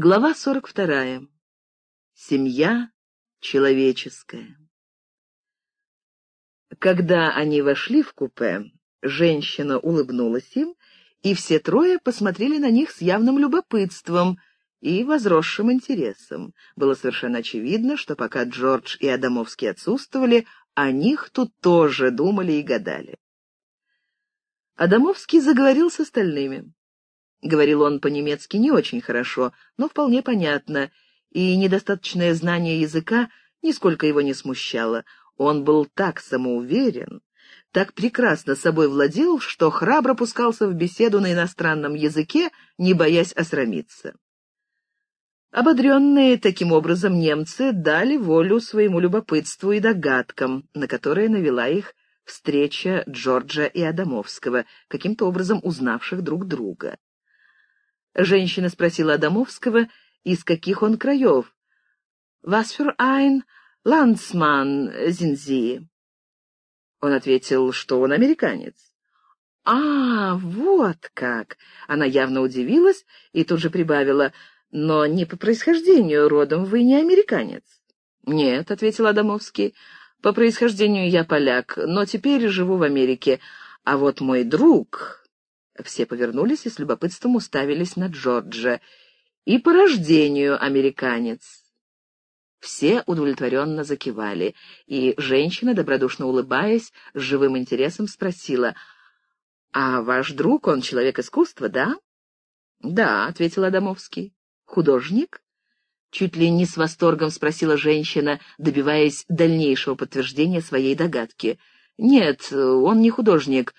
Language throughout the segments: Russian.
Глава 42. Семья человеческая. Когда они вошли в купе, женщина улыбнулась им, и все трое посмотрели на них с явным любопытством и возросшим интересом. Было совершенно очевидно, что пока Джордж и Адамовский отсутствовали, о них тут тоже думали и гадали. Адамовский заговорил с остальными. Говорил он по-немецки не очень хорошо, но вполне понятно, и недостаточное знание языка нисколько его не смущало. Он был так самоуверен, так прекрасно собой владел, что храбро пускался в беседу на иностранном языке, не боясь осрамиться. Ободренные таким образом немцы дали волю своему любопытству и догадкам, на которые навела их встреча Джорджа и Адамовского, каким-то образом узнавших друг друга. Женщина спросила Адамовского, из каких он краев. «Was für ein Landsmann sind Sie?» Он ответил, что он американец. «А, вот как!» Она явно удивилась и тут же прибавила, «но не по происхождению родом вы не американец». «Нет», — ответил Адамовский, — «по происхождению я поляк, но теперь живу в Америке, а вот мой друг...» Все повернулись и с любопытством уставились на Джорджа. «И по рождению американец». Все удовлетворенно закивали, и женщина, добродушно улыбаясь, с живым интересом спросила, «А ваш друг, он человек искусства, да?» «Да», — ответил Адамовский. «Художник?» Чуть ли не с восторгом спросила женщина, добиваясь дальнейшего подтверждения своей догадки. «Нет, он не художник.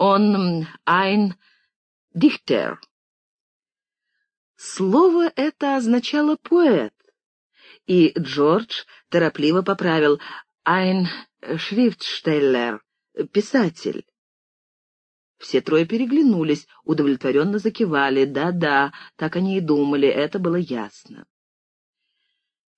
Он ein Dichter». Слово это означало «поэт», и Джордж торопливо поправил «ein Schriftsteller» — «писатель». Все трое переглянулись, удовлетворенно закивали. Да-да, так они и думали, это было ясно.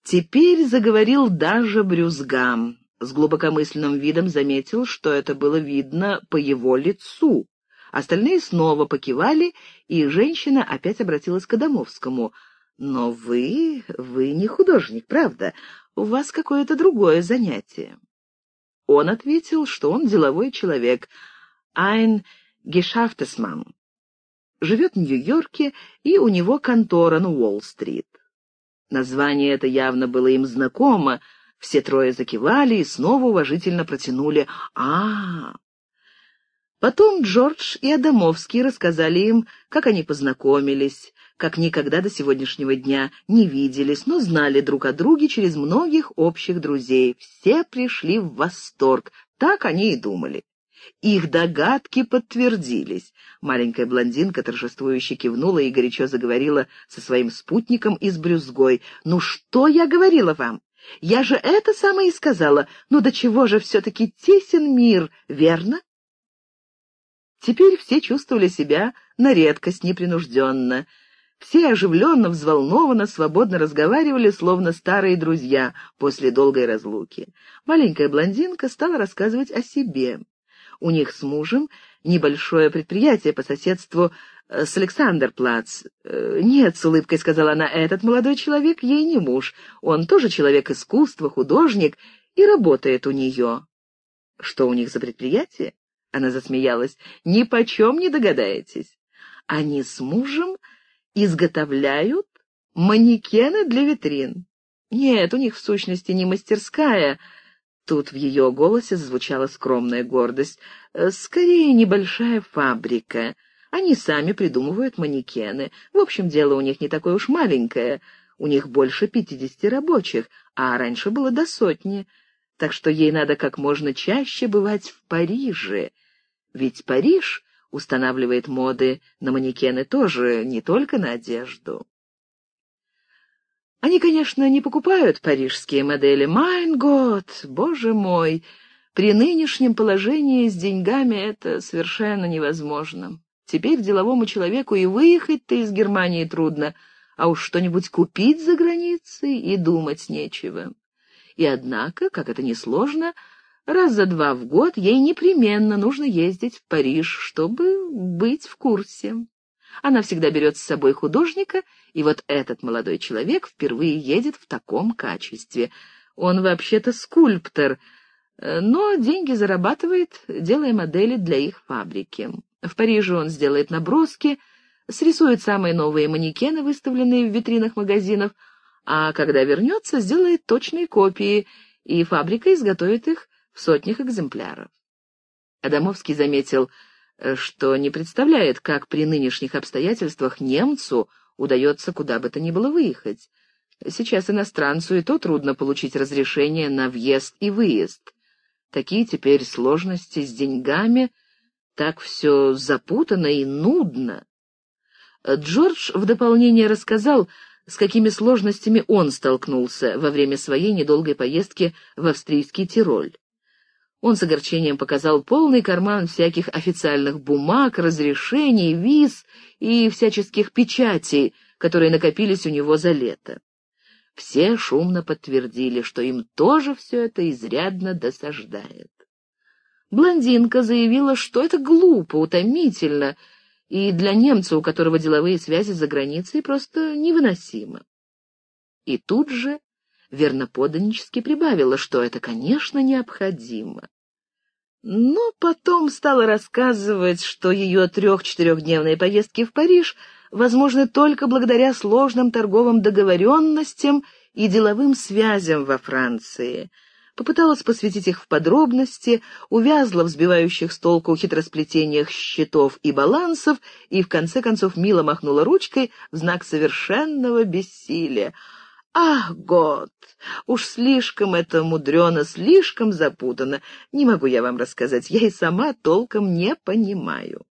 Теперь заговорил даже Брюзгам. С глубокомысленным видом заметил, что это было видно по его лицу. Остальные снова покивали, и женщина опять обратилась к Адамовскому — но вы... вы не художник, правда? У вас какое-то другое занятие. Он ответил, что он деловой человек. Ein Geschäftesmann. Живет в Нью-Йорке, и у него контора на Уолл-стрит. Название это явно было им знакомо. Все трое закивали и снова уважительно протянули а, -а, -а. Потом Джордж и Адамовский рассказали им, как они познакомились, как никогда до сегодняшнего дня не виделись, но знали друг о друге через многих общих друзей. Все пришли в восторг, так они и думали. Их догадки подтвердились. Маленькая блондинка торжествующе кивнула и горячо заговорила со своим спутником из брюзгой. «Ну что я говорила вам? Я же это самое и сказала. Ну до чего же все-таки тесен мир, верно?» Теперь все чувствовали себя на редкость непринужденно. Все оживленно, взволнованно, свободно разговаривали, словно старые друзья после долгой разлуки. Маленькая блондинка стала рассказывать о себе. У них с мужем небольшое предприятие по соседству э, с Александрплац. Э, «Нет», — с улыбкой сказала она, — «этот молодой человек ей не муж. Он тоже человек искусства, художник и работает у нее». «Что у них за предприятие?» Она засмеялась. «Ни почем не догадаетесь. Они с мужем изготовляют манекены для витрин. Нет, у них в сущности не мастерская. Тут в ее голосе звучала скромная гордость. Э, скорее, небольшая фабрика. Они сами придумывают манекены. В общем, дело у них не такое уж маленькое. У них больше пятидесяти рабочих, а раньше было до сотни. Так что ей надо как можно чаще бывать в Париже. Ведь Париж устанавливает моды на манекены тоже, не только на одежду. Они, конечно, не покупают парижские модели. Майн год, боже мой, при нынешнем положении с деньгами это совершенно невозможно. Теперь деловому человеку и выехать-то из Германии трудно, а уж что-нибудь купить за границей и думать нечего. И однако, как это несложно, Раз за два в год ей непременно нужно ездить в Париж, чтобы быть в курсе. Она всегда берет с собой художника, и вот этот молодой человек впервые едет в таком качестве. Он вообще-то скульптор, э, но деньги зарабатывает, делая модели для их фабрики. В Париже он сделает наброски, срисует самые новые манекены, выставленные в витринах магазинов, а когда вернется, сделает точные копии, и фабрика изготовит их в сотнях экземпляров. Адамовский заметил, что не представляет, как при нынешних обстоятельствах немцу удается куда бы то ни было выехать. Сейчас иностранцу и то трудно получить разрешение на въезд и выезд. Такие теперь сложности с деньгами, так все запутано и нудно. Джордж в дополнение рассказал, с какими сложностями он столкнулся во время своей недолгой поездки в австрийский Тироль. Он с огорчением показал полный карман всяких официальных бумаг, разрешений, виз и всяческих печатей, которые накопились у него за лето. Все шумно подтвердили, что им тоже все это изрядно досаждает. Блондинка заявила, что это глупо, утомительно, и для немца, у которого деловые связи за границей, просто невыносимо. И тут же верноподанически прибавила, что это, конечно, необходимо. Но потом стала рассказывать, что ее трех-четырехдневные поездки в Париж возможны только благодаря сложным торговым договоренностям и деловым связям во Франции. Попыталась посвятить их в подробности, увязла в сбивающих с толку хитросплетениях счетов и балансов и в конце концов мило махнула ручкой в знак совершенного бессилия. «Ах, год! Уж слишком это мудрено, слишком запутано. Не могу я вам рассказать, я и сама толком не понимаю».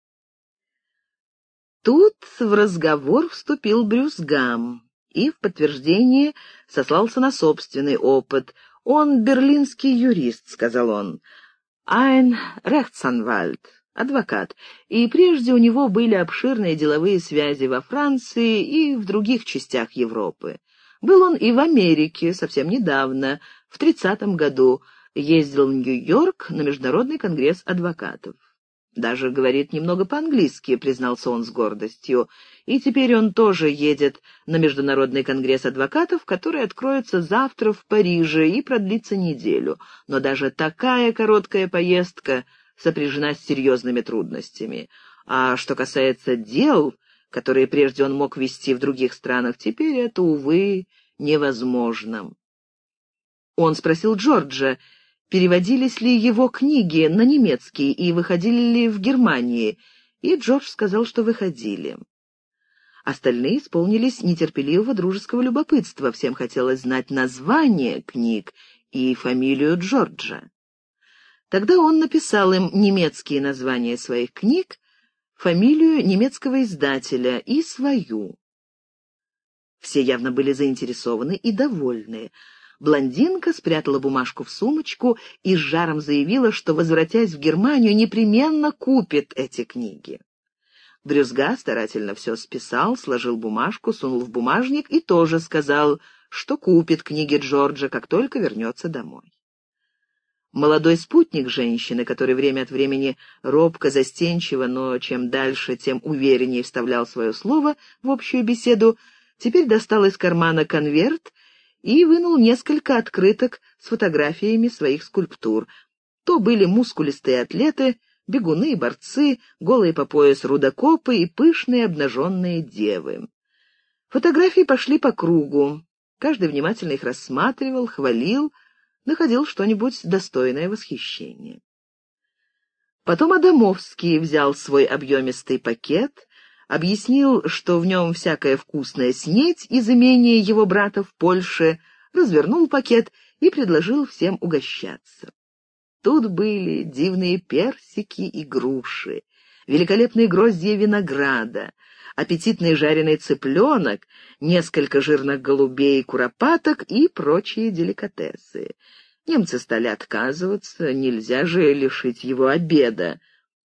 Тут в разговор вступил Брюсгам и в подтверждение сослался на собственный опыт. «Он берлинский юрист», — сказал он. «Айн Рехтсанвальд, адвокат, и прежде у него были обширные деловые связи во Франции и в других частях Европы. Был он и в Америке совсем недавно, в тридцатом году, ездил в Нью-Йорк на Международный конгресс адвокатов. Даже говорит немного по-английски, признался он с гордостью. И теперь он тоже едет на Международный конгресс адвокатов, который откроется завтра в Париже и продлится неделю. Но даже такая короткая поездка сопряжена с серьезными трудностями. А что касается дел, которые прежде он мог вести в других странах, теперь это, увы, невозможно. Он спросил Джорджа, переводились ли его книги на немецкий и выходили ли в Германии, и Джордж сказал, что выходили. Остальные исполнились нетерпеливого дружеского любопытства, всем хотелось знать название книг и фамилию Джорджа. Тогда он написал им немецкие названия своих книг, фамилию немецкого издателя и свою. Все явно были заинтересованы и довольны. Блондинка спрятала бумажку в сумочку и с жаром заявила, что, возвратясь в Германию, непременно купит эти книги. Брюзга старательно все списал, сложил бумажку, сунул в бумажник и тоже сказал, что купит книги Джорджа, как только вернется домой. Молодой спутник женщины, который время от времени робко, застенчиво, но чем дальше, тем увереннее вставлял свое слово в общую беседу, теперь достал из кармана конверт и вынул несколько открыток с фотографиями своих скульптур. То были мускулистые атлеты, бегуны и борцы, голые по пояс рудокопы и пышные обнаженные девы. Фотографии пошли по кругу. Каждый внимательно их рассматривал, хвалил — находил что-нибудь достойное восхищения. Потом Адамовский взял свой объемистый пакет, объяснил, что в нем всякая вкусная снеть из имения его брата в Польше, развернул пакет и предложил всем угощаться. Тут были дивные персики и груши, великолепные гроздья винограда, аппетитный жареный цыпленок, несколько жирных голубей и куропаток и прочие деликатесы. Немцы стали отказываться, нельзя же лишить его обеда.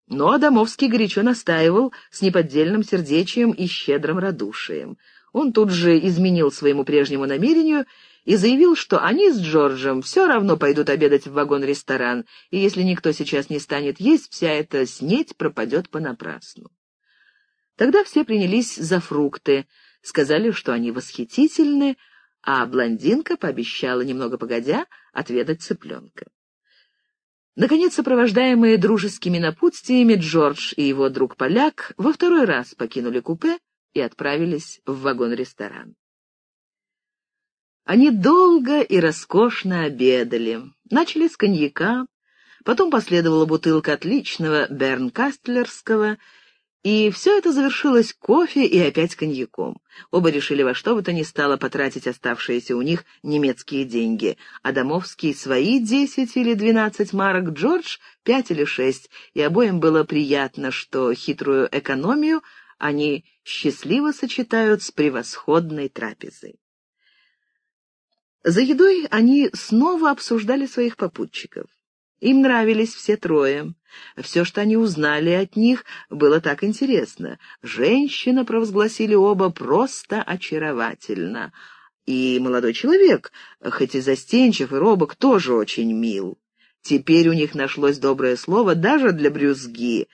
Но Адамовский горячо настаивал с неподдельным сердечием и щедрым радушием. Он тут же изменил своему прежнему намерению и заявил, что они с Джорджем все равно пойдут обедать в вагон-ресторан, и если никто сейчас не станет есть, вся эта снеть пропадет понапрасну. Тогда все принялись за фрукты, сказали, что они восхитительны, а блондинка пообещала, немного погодя, отведать цыпленка. Наконец, сопровождаемые дружескими напутствиями, Джордж и его друг-поляк во второй раз покинули купе и отправились в вагон-ресторан. Они долго и роскошно обедали. Начали с коньяка, потом последовала бутылка отличного бернкастлерского и все это завершилось кофе и опять коньяком. Оба решили во что бы то ни стало потратить оставшиеся у них немецкие деньги. Адамовский свои десять или двенадцать марок, Джордж — пять или шесть, и обоим было приятно, что хитрую экономию они счастливо сочетают с превосходной трапезой. За едой они снова обсуждали своих попутчиков. Им нравились все трое. Все, что они узнали от них, было так интересно. Женщина, провозгласили оба, просто очаровательно. И молодой человек, хоть и застенчив и робок, тоже очень мил. Теперь у них нашлось доброе слово даже для брюзги.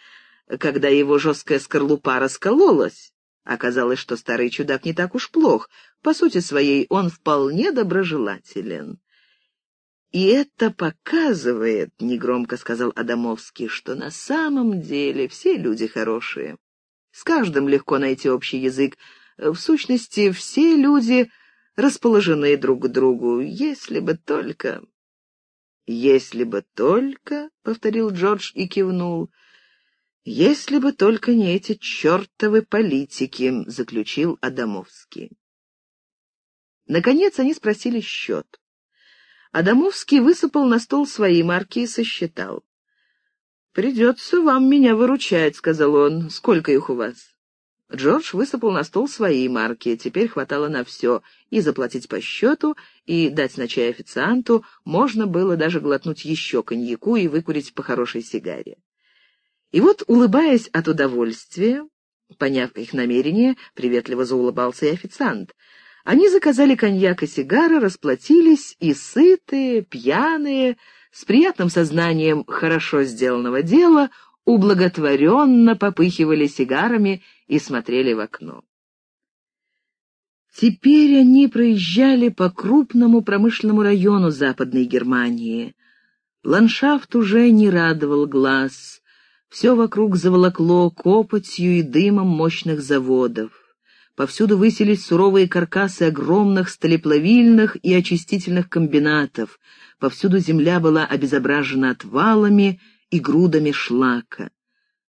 Когда его жесткая скорлупа раскололась, оказалось, что старый чудак не так уж плох. По сути своей, он вполне доброжелателен. «И это показывает, — негромко сказал Адамовский, — что на самом деле все люди хорошие. С каждым легко найти общий язык. В сущности, все люди расположены друг к другу, если бы только...» «Если бы только...» — повторил Джордж и кивнул. «Если бы только не эти чертовы политики», — заключил Адамовский. Наконец они спросили счет. Адамовский высыпал на стол свои марки и сосчитал. «Придется вам меня выручать», — сказал он. «Сколько их у вас?» Джордж высыпал на стол свои марки, теперь хватало на все, и заплатить по счету, и дать на чай официанту, можно было даже глотнуть еще коньяку и выкурить по хорошей сигаре. И вот, улыбаясь от удовольствия, поняв их намерение, приветливо заулыбался и официант — они заказали коньяк и сигары, расплатились и сытые, пьяные, с приятным сознанием хорошо сделанного дела, ублаготворенно попыхивали сигарами и смотрели в окно. Теперь они проезжали по крупному промышленному району Западной Германии. Ландшафт уже не радовал глаз, все вокруг заволокло копотью и дымом мощных заводов. Повсюду высились суровые каркасы огромных сталеплавильных и очистительных комбинатов. Повсюду земля была обезображена отвалами и грудами шлака.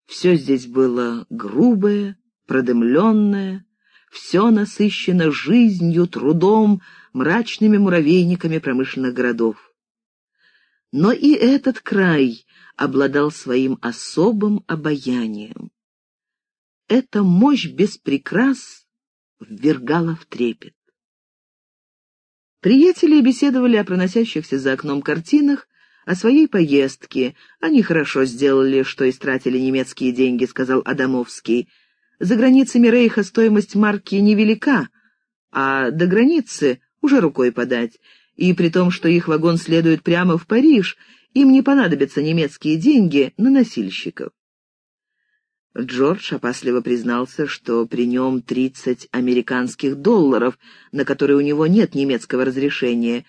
Все здесь было грубое, продымленное, все насыщено жизнью, трудом, мрачными муравейниками промышленных городов. Но и этот край обладал своим особым обаянием. Эта мощь без ввергала в трепет. Приятели беседовали о проносящихся за окном картинах, о своей поездке. Они хорошо сделали, что истратили немецкие деньги, сказал Адамовский. За границами Рейха стоимость марки невелика, а до границы уже рукой подать. И при том, что их вагон следует прямо в Париж, им не понадобятся немецкие деньги на носильщиков. Джордж опасливо признался, что при нем тридцать американских долларов, на которые у него нет немецкого разрешения.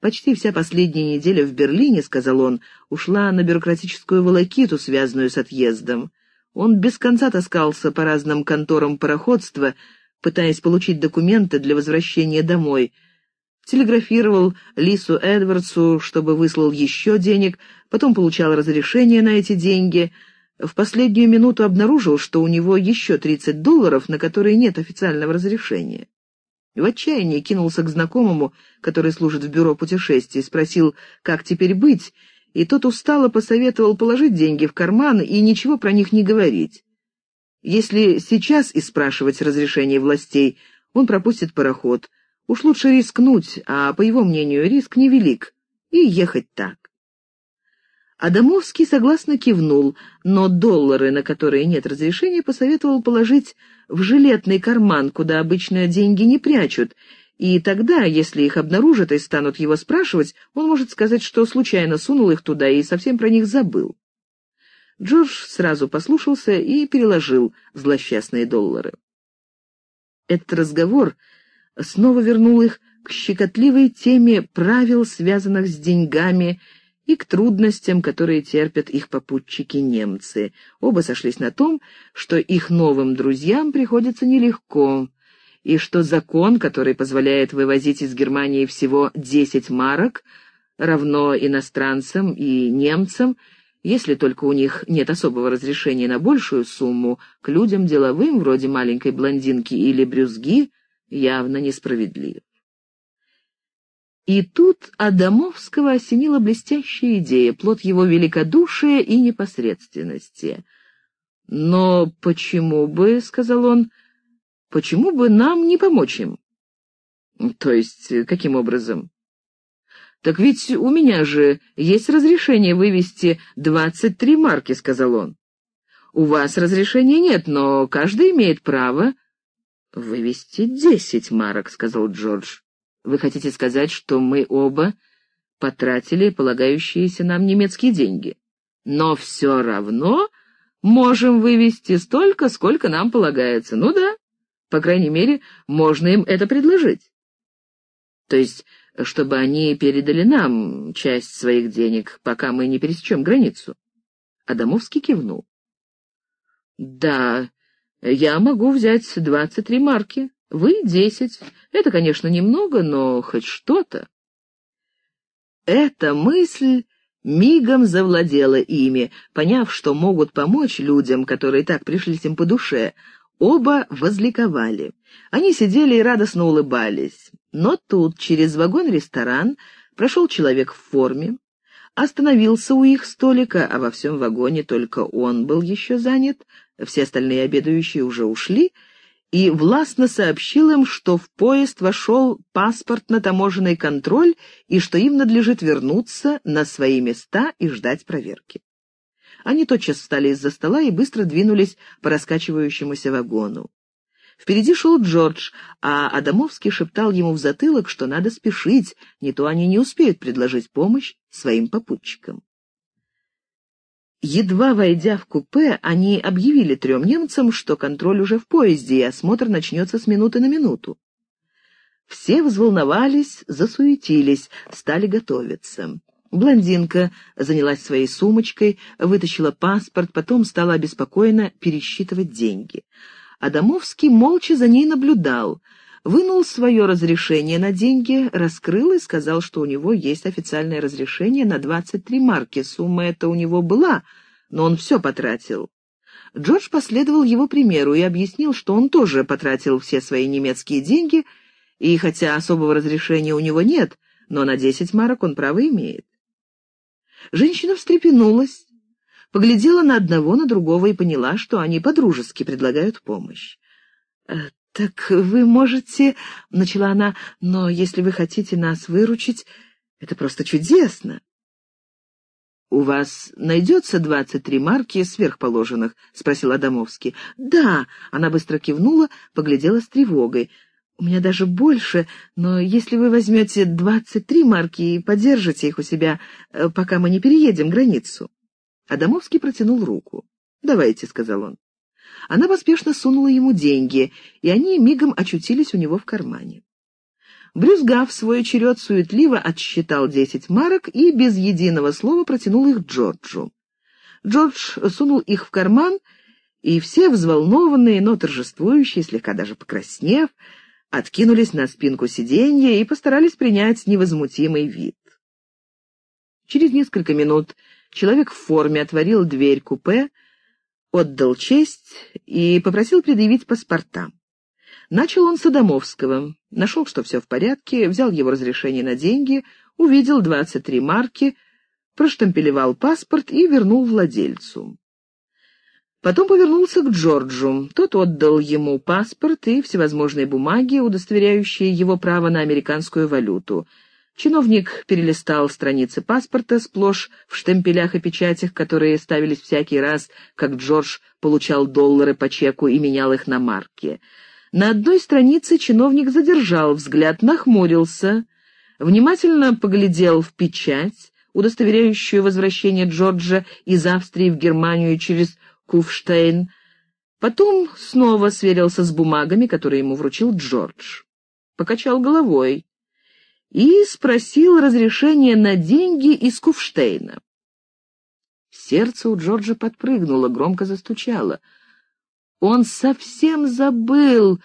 Почти вся последняя неделя в Берлине, сказал он, ушла на бюрократическую волокиту, связанную с отъездом. Он без конца таскался по разным конторам пароходства, пытаясь получить документы для возвращения домой. Телеграфировал Лису Эдвардсу, чтобы выслал еще денег, потом получал разрешение на эти деньги — в последнюю минуту обнаружил, что у него еще 30 долларов, на которые нет официального разрешения. В отчаянии кинулся к знакомому, который служит в бюро путешествий, спросил, как теперь быть, и тот устало посоветовал положить деньги в карман и ничего про них не говорить. Если сейчас и спрашивать разрешение властей, он пропустит пароход. Уж лучше рискнуть, а, по его мнению, риск невелик, и ехать так. Адамовский согласно кивнул, но доллары, на которые нет разрешения, посоветовал положить в жилетный карман, куда обычно деньги не прячут, и тогда, если их обнаружат и станут его спрашивать, он может сказать, что случайно сунул их туда и совсем про них забыл. Джордж сразу послушался и переложил злосчастные доллары. Этот разговор снова вернул их к щекотливой теме правил, связанных с деньгами, и к трудностям, которые терпят их попутчики-немцы. Оба сошлись на том, что их новым друзьям приходится нелегко, и что закон, который позволяет вывозить из Германии всего 10 марок, равно иностранцам и немцам, если только у них нет особого разрешения на большую сумму, к людям деловым, вроде маленькой блондинки или брюзги, явно несправедлив. И тут Адамовского осенила блестящая идея, плод его великодушия и непосредственности. «Но почему бы, — сказал он, — почему бы нам не помочь им?» «То есть, каким образом?» «Так ведь у меня же есть разрешение вывести двадцать три марки», — сказал он. «У вас разрешения нет, но каждый имеет право...» «Вывести десять марок», — сказал Джордж. Вы хотите сказать, что мы оба потратили полагающиеся нам немецкие деньги, но все равно можем вывести столько, сколько нам полагается. Ну да, по крайней мере, можно им это предложить. То есть, чтобы они передали нам часть своих денег, пока мы не пересечем границу. Адамовский кивнул. Да, я могу взять двадцать три марки. Вы — десять. Это, конечно, немного, но хоть что-то. Эта мысль мигом завладела ими, поняв, что могут помочь людям, которые так пришлись им по душе. Оба возликовали. Они сидели и радостно улыбались. Но тут через вагон-ресторан прошел человек в форме, остановился у их столика, а во всем вагоне только он был еще занят, все остальные обедающие уже ушли — и властно сообщил им, что в поезд вошел паспортно-таможенный контроль и что им надлежит вернуться на свои места и ждать проверки. Они тотчас встали из-за стола и быстро двинулись по раскачивающемуся вагону. Впереди шел Джордж, а Адамовский шептал ему в затылок, что надо спешить, не то они не успеют предложить помощь своим попутчикам. Едва войдя в купе, они объявили трем немцам, что контроль уже в поезде, и осмотр начнется с минуты на минуту. Все взволновались, засуетились, стали готовиться. Блондинка занялась своей сумочкой, вытащила паспорт, потом стала обеспокоенно пересчитывать деньги. Адамовский молча за ней наблюдал, вынул свое разрешение на деньги, раскрыл и сказал, что у него есть официальное разрешение на 23 марки. Сумма эта у него была, но он все потратил. Джордж последовал его примеру и объяснил, что он тоже потратил все свои немецкие деньги, и хотя особого разрешения у него нет, но на 10 марок он право имеет. Женщина встрепенулась, поглядела на одного, на другого и поняла, что они подружески предлагают помощь. «Э, «Так вы можете...» — начала она, — «но если вы хотите нас выручить, это просто чудесно». «У вас найдется двадцать три марки сверхположенных?» — спросил Адамовский. «Да», — она быстро кивнула, поглядела с тревогой. «У меня даже больше, но если вы возьмете двадцать три марки и подержите их у себя, э, пока мы не переедем границу». Адамовский протянул руку. «Давайте», — сказал он. Она поспешно сунула ему деньги, и они мигом очутились у него в кармане. Брюзга в свой черед суетливо отсчитал десять марок и без единого слова протянул их Джорджу. Джордж сунул их в карман, и все взволнованные, но торжествующие, слегка даже покраснев, откинулись на спинку сиденья и постарались принять невозмутимый вид. Через несколько минут человек в форме отворил дверь купе, отдал честь и попросил предъявить паспорта. Начал он с Адамовского, нашел, что все в порядке, взял его разрешение на деньги, увидел 23 марки, проштампелевал паспорт и вернул владельцу. Потом повернулся к Джорджу. Тот отдал ему паспорт и всевозможные бумаги, удостоверяющие его право на американскую валюту — Чиновник перелистал страницы паспорта, сплошь в штемпелях и печатях, которые ставились всякий раз, как Джордж получал доллары по чеку и менял их на марки. На одной странице чиновник задержал взгляд, нахмурился, внимательно поглядел в печать, удостоверяющую возвращение Джорджа из Австрии в Германию через Куфштейн. Потом снова сверился с бумагами, которые ему вручил Джордж. Покачал головой и спросил разрешения на деньги из Куфштейна. Сердце у Джорджа подпрыгнуло, громко застучало. Он совсем забыл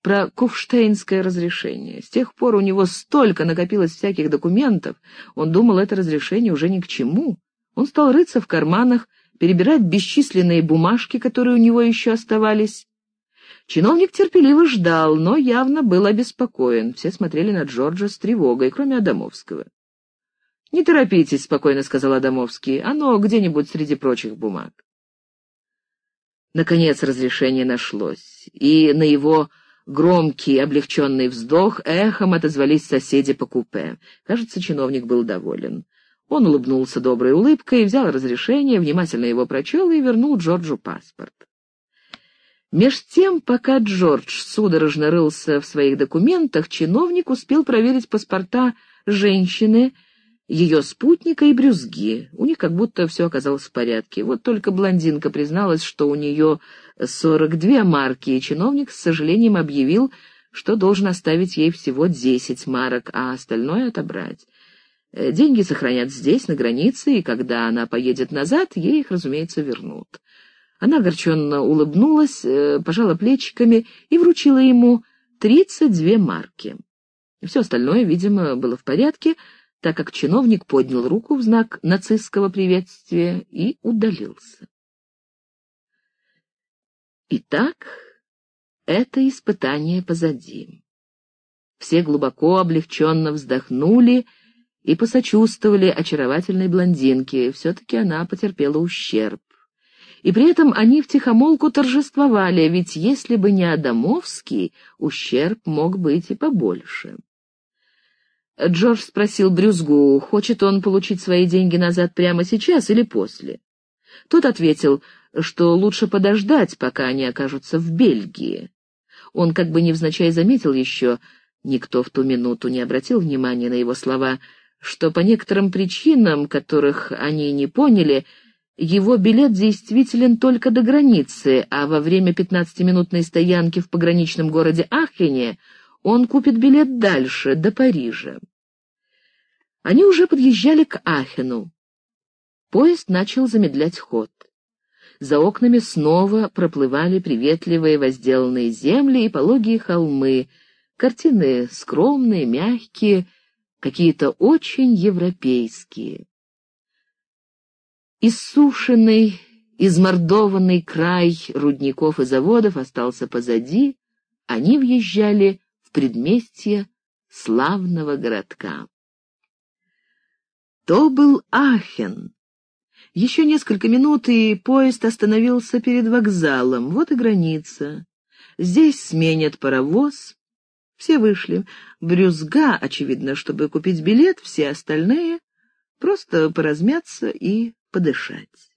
про Куфштейнское разрешение. С тех пор у него столько накопилось всяких документов, он думал, это разрешение уже ни к чему. Он стал рыться в карманах, перебирать бесчисленные бумажки, которые у него еще оставались. Чиновник терпеливо ждал, но явно был обеспокоен. Все смотрели на Джорджа с тревогой, кроме Адамовского. «Не торопитесь», — спокойно сказал Адамовский, — «оно где-нибудь среди прочих бумаг». Наконец разрешение нашлось, и на его громкий облегченный вздох эхом отозвались соседи по купе. Кажется, чиновник был доволен. Он улыбнулся доброй улыбкой, взял разрешение, внимательно его прочел и вернул Джорджу паспорт. Меж тем, пока Джордж судорожно рылся в своих документах, чиновник успел проверить паспорта женщины, ее спутника и брюзги. У них как будто все оказалось в порядке. Вот только блондинка призналась, что у нее 42 марки, и чиновник с сожалением объявил, что должен оставить ей всего 10 марок, а остальное отобрать. Э, деньги сохранят здесь, на границе, и когда она поедет назад, ей их, разумеется, вернут. Она огорченно улыбнулась, э, пожала плечиками и вручила ему тридцать две марки. Все остальное, видимо, было в порядке, так как чиновник поднял руку в знак нацистского приветствия и удалился. Итак, это испытание позади. Все глубоко облегченно вздохнули и посочувствовали очаровательной блондинке, все-таки она потерпела ущерб. И при этом они втихомолку торжествовали, ведь если бы не Адамовский, ущерб мог быть и побольше. Джордж спросил Брюзгу, хочет он получить свои деньги назад прямо сейчас или после. Тот ответил, что лучше подождать, пока они окажутся в Бельгии. Он как бы невзначай заметил еще, никто в ту минуту не обратил внимания на его слова, что по некоторым причинам, которых они не поняли, его билет действителен только до границы, а во время пятнадцатиминутной стоянки в пограничном городе Ахене он купит билет дальше, до Парижа. Они уже подъезжали к Ахену. Поезд начал замедлять ход. За окнами снова проплывали приветливые возделанные земли и пологие холмы, картины скромные, мягкие, какие-то очень европейские. Иссушенный, измордованный край рудников и заводов остался позади, они въезжали в предместье славного городка. То был Ахен. Еще несколько минут, и поезд остановился перед вокзалом. Вот и граница. Здесь сменят паровоз. Все вышли. Брюзга, очевидно, чтобы купить билет, все остальные — просто поразмяться и подышать.